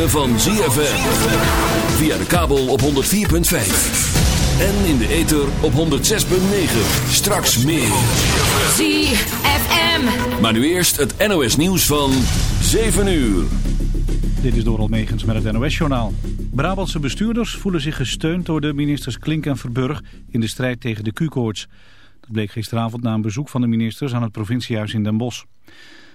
Ritme van ZFM. Via de kabel op 104.5. En in de ether op 106.9. Straks meer. ZFM. Maar nu eerst het NOS nieuws van 7 uur. Dit is Doral Megens met het NOS-journaal. Brabantse bestuurders voelen zich gesteund door de ministers Klink en Verburg in de strijd tegen de Q-koorts. Dat bleek gisteravond na een bezoek van de ministers aan het provinciehuis in Den Bosch.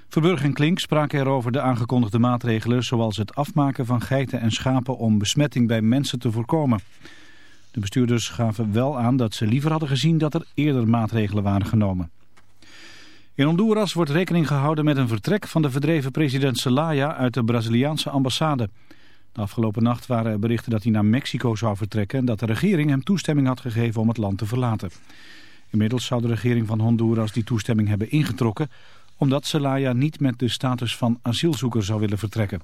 Verburg en Klink spraken erover de aangekondigde maatregelen... zoals het afmaken van geiten en schapen om besmetting bij mensen te voorkomen. De bestuurders gaven wel aan dat ze liever hadden gezien dat er eerder maatregelen waren genomen. In Honduras wordt rekening gehouden met een vertrek van de verdreven president Zelaya uit de Braziliaanse ambassade. De afgelopen nacht waren er berichten dat hij naar Mexico zou vertrekken... en dat de regering hem toestemming had gegeven om het land te verlaten. Inmiddels zou de regering van Honduras die toestemming hebben ingetrokken omdat Zelaya niet met de status van asielzoeker zou willen vertrekken.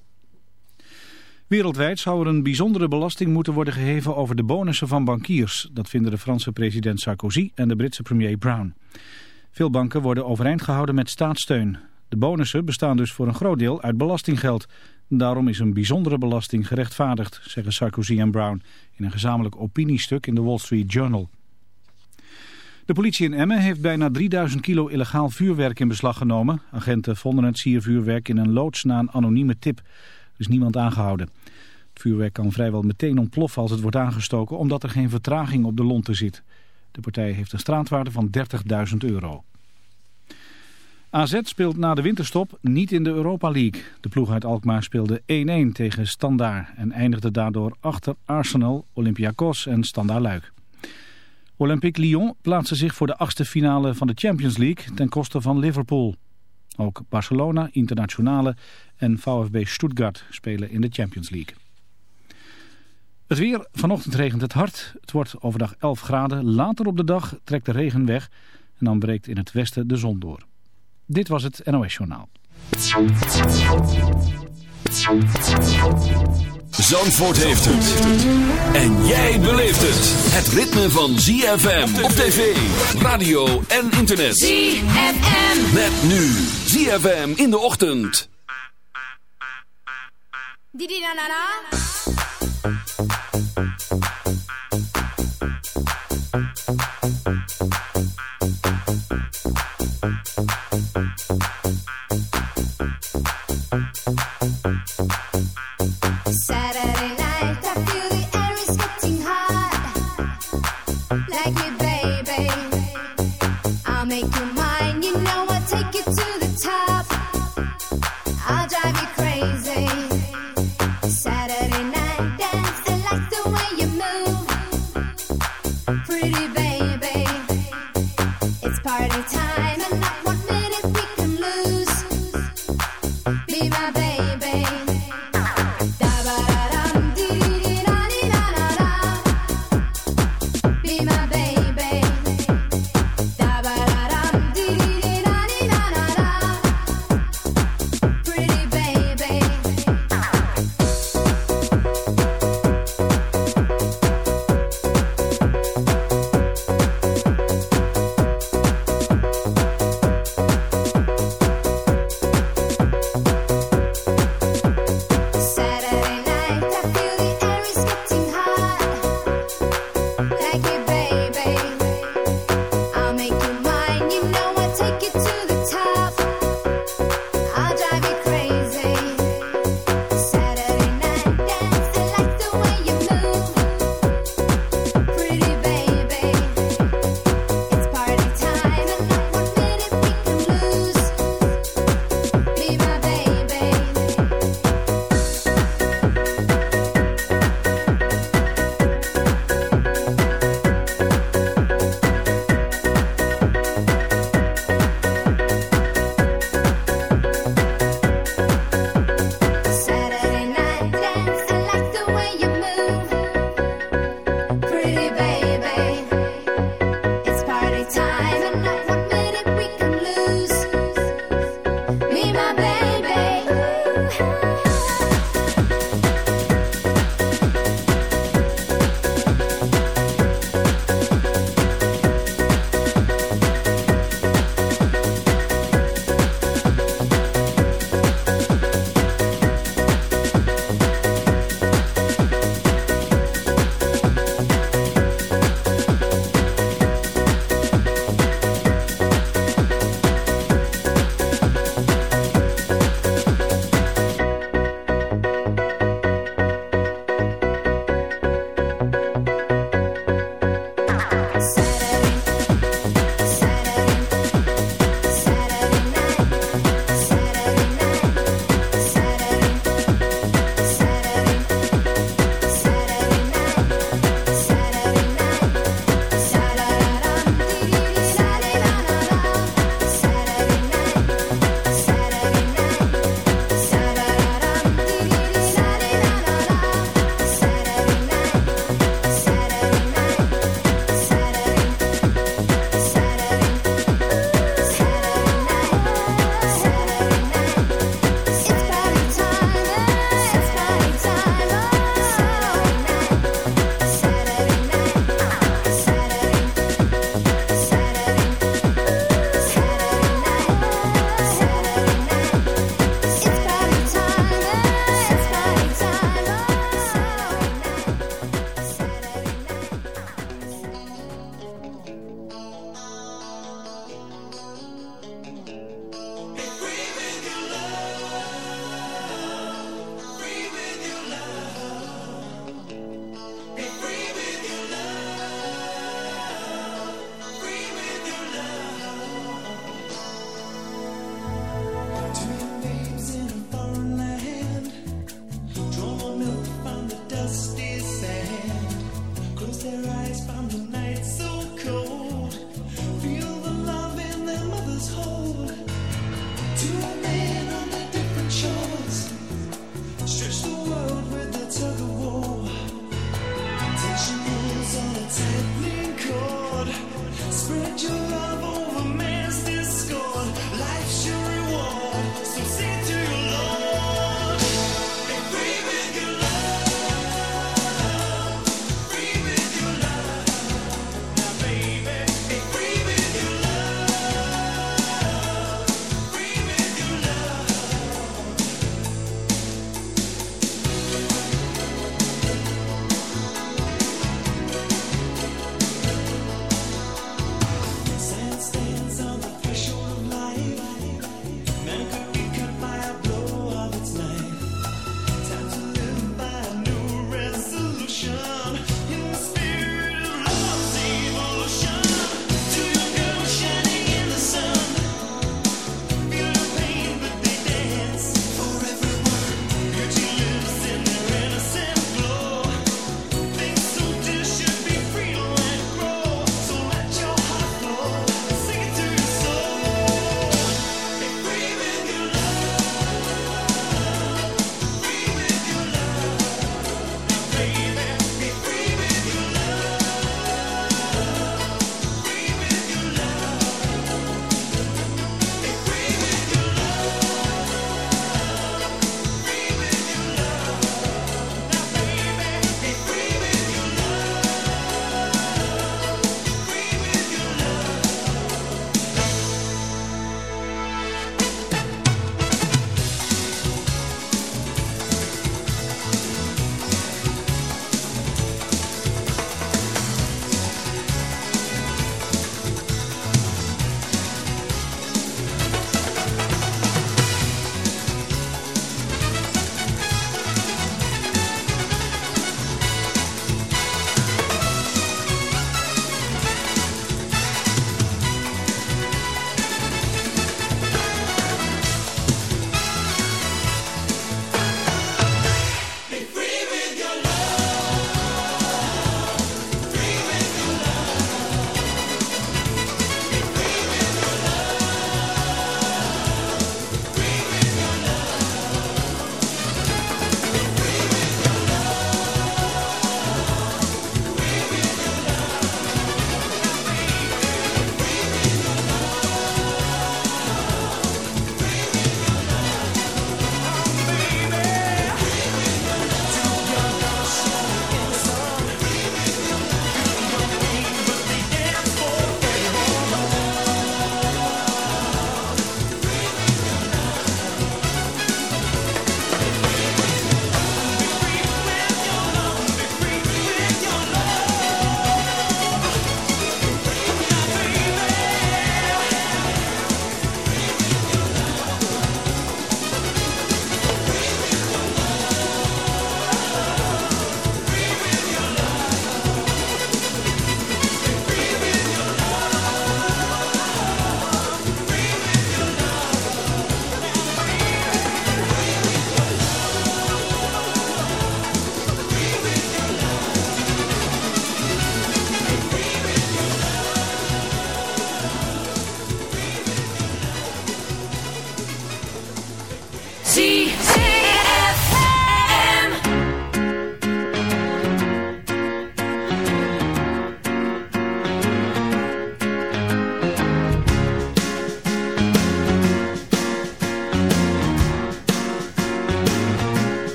Wereldwijd zou er een bijzondere belasting moeten worden geheven over de bonussen van bankiers. Dat vinden de Franse president Sarkozy en de Britse premier Brown. Veel banken worden overeind gehouden met staatssteun. De bonussen bestaan dus voor een groot deel uit belastinggeld. Daarom is een bijzondere belasting gerechtvaardigd, zeggen Sarkozy en Brown... in een gezamenlijk opiniestuk in de Wall Street Journal. De politie in Emmen heeft bijna 3000 kilo illegaal vuurwerk in beslag genomen. Agenten vonden het siervuurwerk in een loods na een anonieme tip. Er is niemand aangehouden. Het vuurwerk kan vrijwel meteen ontploffen als het wordt aangestoken... omdat er geen vertraging op de lonten zit. De partij heeft een straatwaarde van 30.000 euro. AZ speelt na de winterstop niet in de Europa League. De ploeg uit Alkmaar speelde 1-1 tegen Standaard... en eindigde daardoor achter Arsenal, Olympiakos en Standaard Luik. Olympique Lyon plaatste zich voor de achtste finale van de Champions League ten koste van Liverpool. Ook Barcelona, Internationale en VfB Stuttgart spelen in de Champions League. Het weer, vanochtend regent het hard. Het wordt overdag 11 graden. Later op de dag trekt de regen weg en dan breekt in het westen de zon door. Dit was het NOS Journaal. Zandvoort heeft het. En jij beleeft het. Het ritme van ZFM op tv, radio en internet. ZFM. Met nu ZFM in de ochtend. Didi na na na.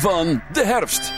van de herfst.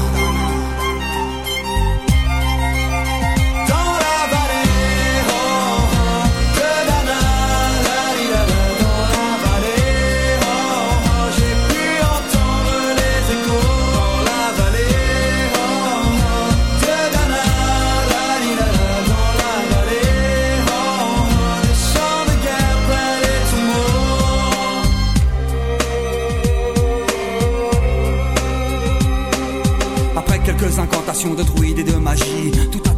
tentation de druide et de magie. Tout à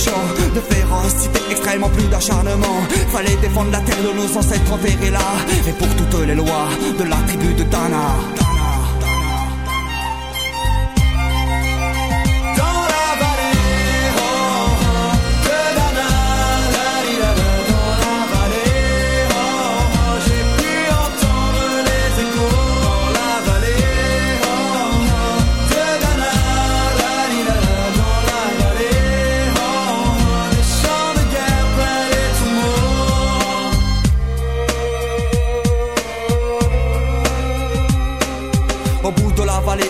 couchant. De férocité extrêmement plus d'acharnement. Fallait défendre la terre de nos ancêtres enterrés là. Et pour toutes les lois de la tribu de Dana. it.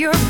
Your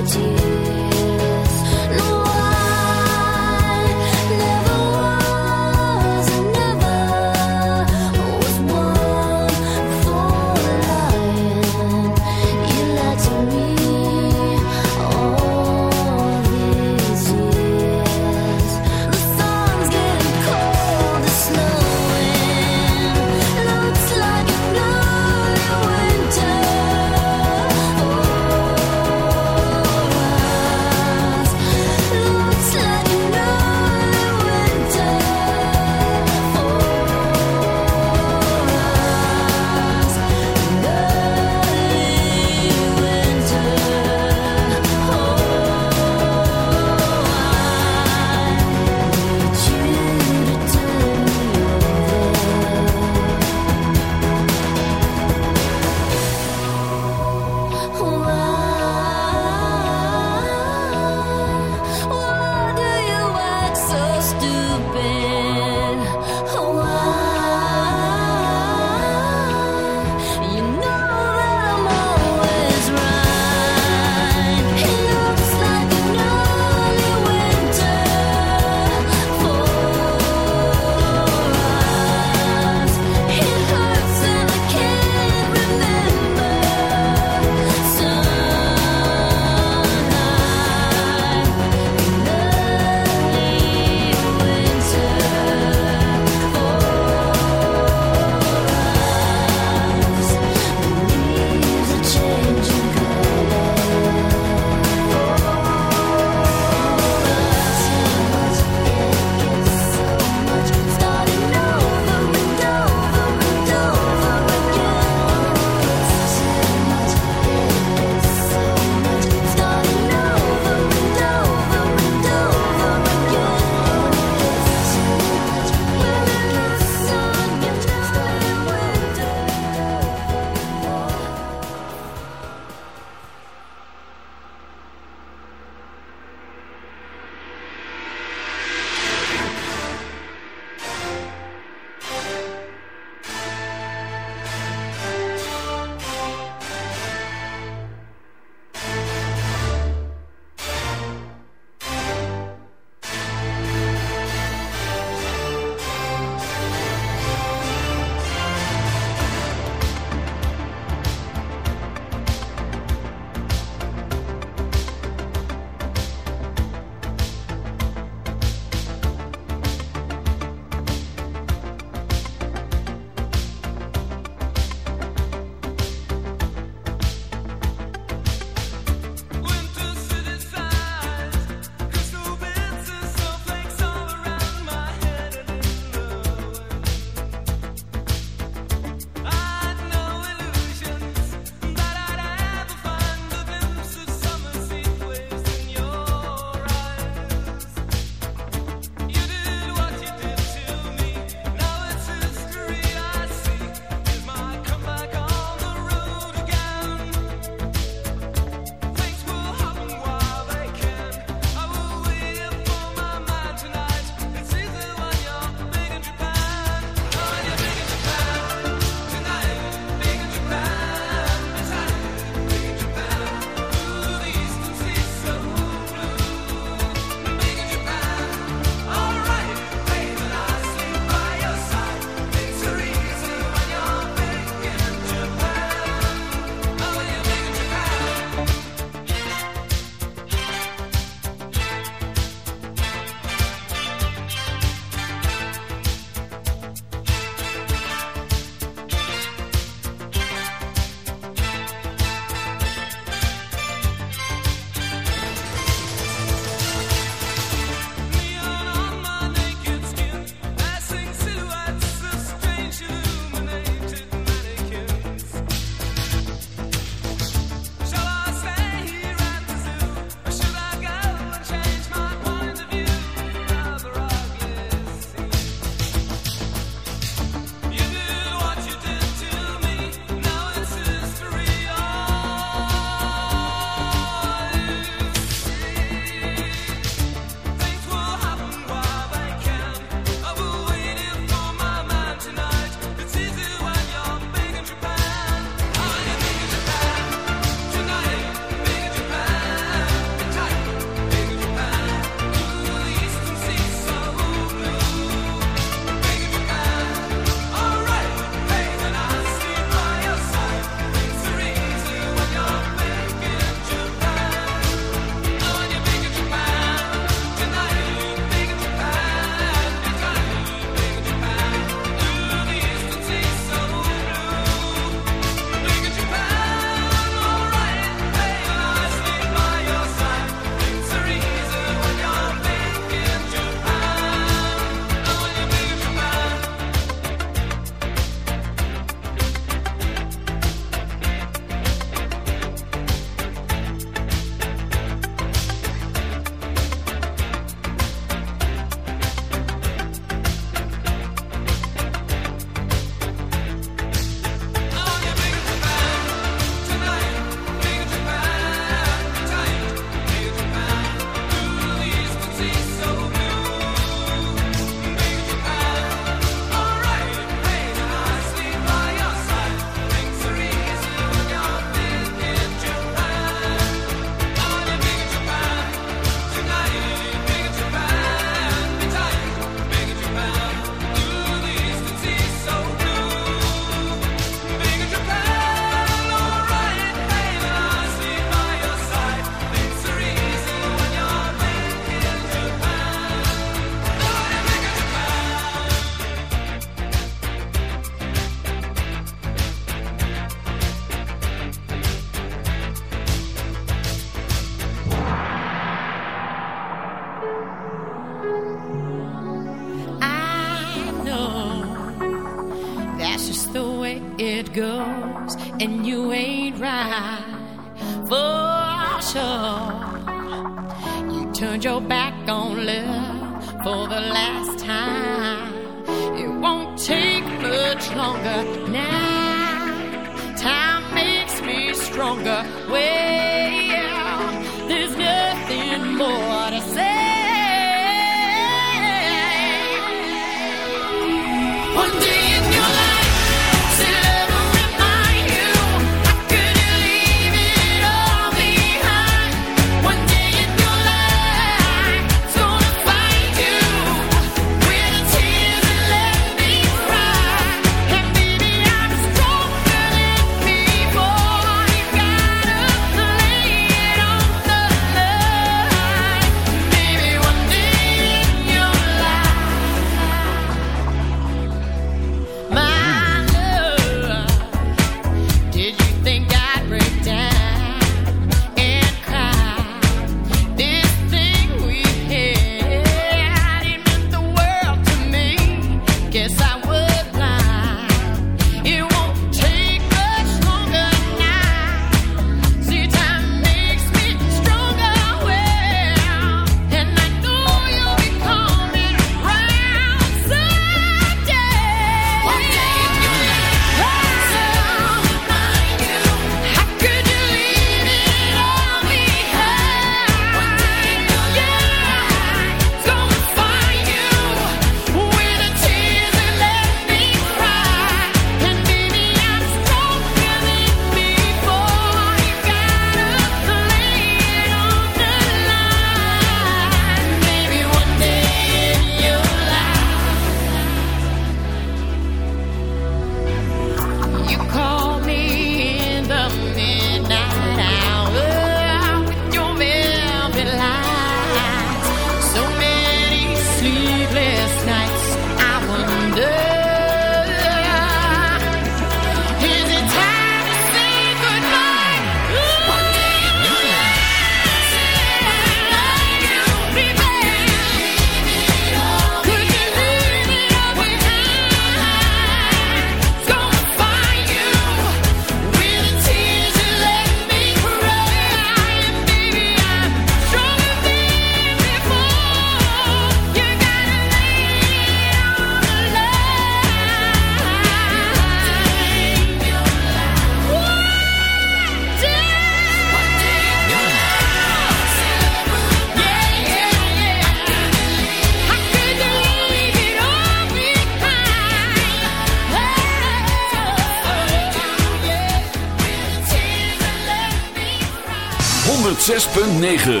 106.9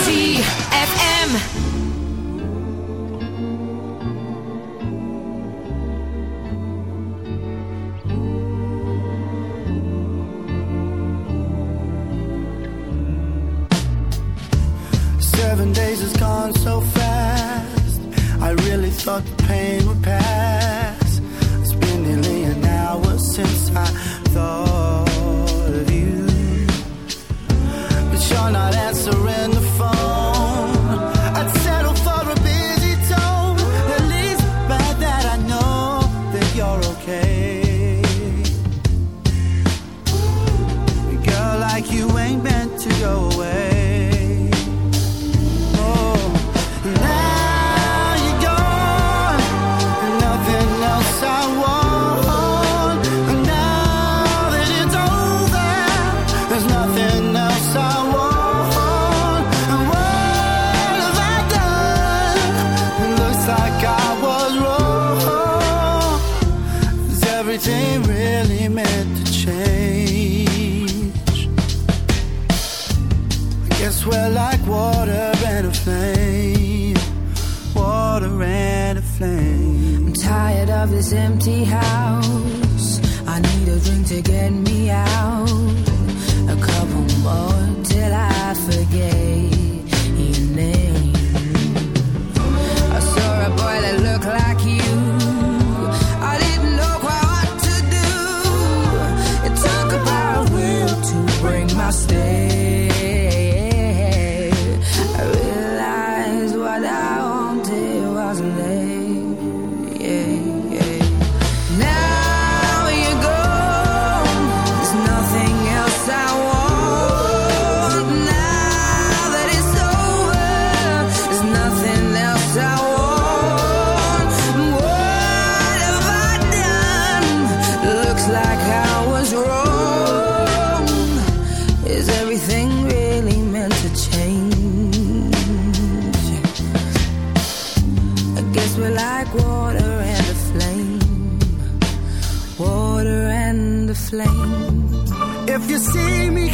ZFM Seven days has gone so fast. I really thought the pain would pass. If you see me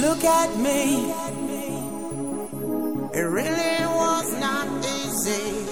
Look at me. It really was not easy,